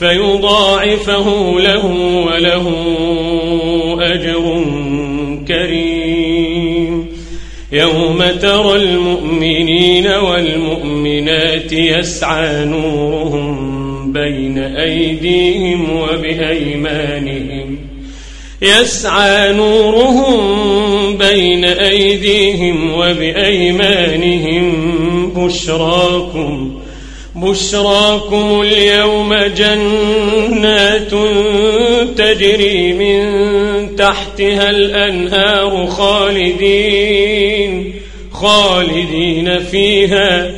فيضاعفه له وله أجر كريم. يوم ترى المؤمنين والمؤمنات يسعى نورهم بين أيديهم وبأيمانهم. يسعى نورهم بين أيديهم وبأيمانهم بشراكم بشراكم اليوم جنات تجري من تحتها الأنهار خالدين خالدين فيها.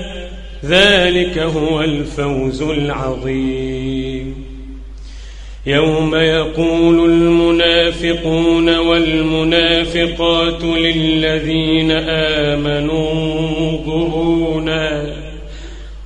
ذلك هو الفوز العظيم. يوم يقول المنافقون والمنافقات للذين آمنوا انظرونا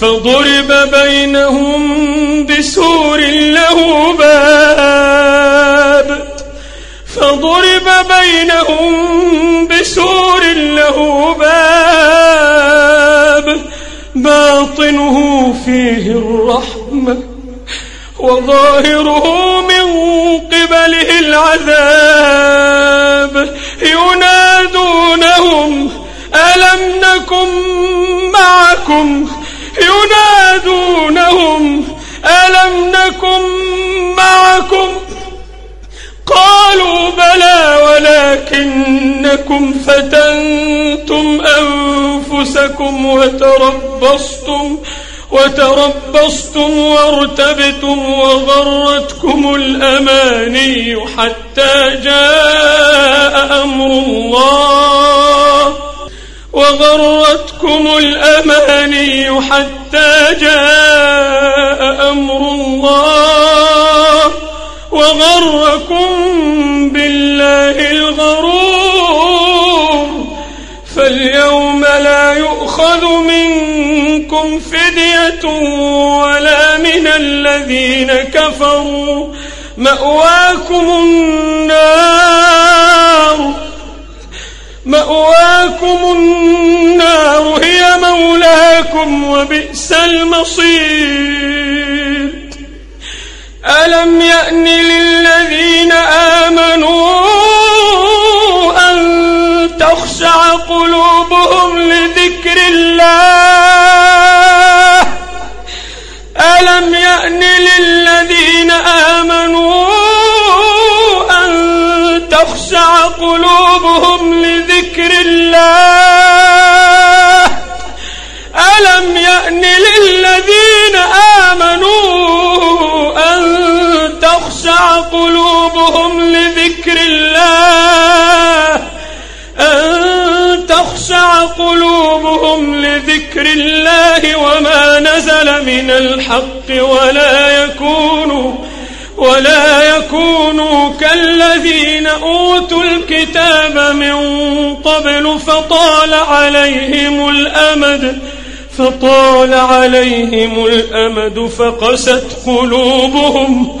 فضرب بينهم بسور له باب. فضرب بينهم بسور له باب. باطنه فيه الرحمة وظاهره قالوا بلى ولكنكم فتنتم أنفسكم وتربصتم وتربصتم وارتبتم وغرتكم الأماني حتى جاء أمر الله. وغرتكم الأماني حتى جاء أمر الله. وغركم بالله الغرور. فاليوم لا يؤخذ منكم فدية ولا من الذين كفروا. مأواكم النار. مأواكم النار. هي مولاكم وبئس المصير. ألم يأن قلوبهم لذكر الله أن تخشع قلوبهم لذكر الله وما نزل من الحق ولا يكونوا ولا يكونوا كالذين أوتوا الكتاب من قبل فطال عليهم الأمد فطال عليهم الأمد فقست قلوبهم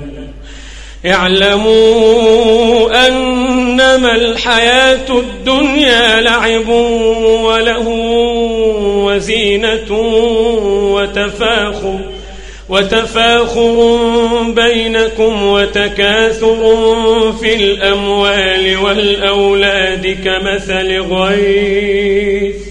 اعلموا أنما الحياة الدنيا لعب وله وزينة وتفاخر وتفاخر بينكم وتكاثر في الأموال والأولاد كمثل غيث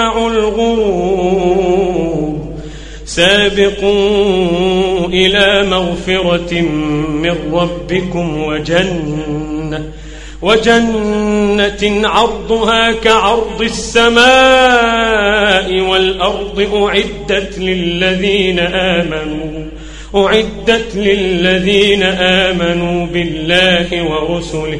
الغرور. سابقون إلى مغفرة من ربكم وجنة وجنة عرضها كعرض السماء والأرض أعدت للذين آمنوا أعدت للذين آمنوا بالله ورسله.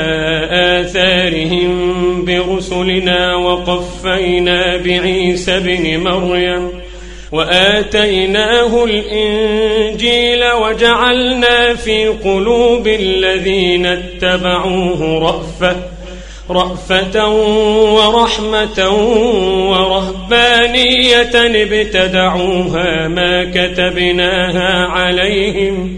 برسلنا وقفينا بعيسى بن مريم وآتيناه الإنجيل وجعلنا في قلوب الذين اتبعوه رأفة رأفة ورحمة ورهبانية ابتدعوها ما كتبناها عليهم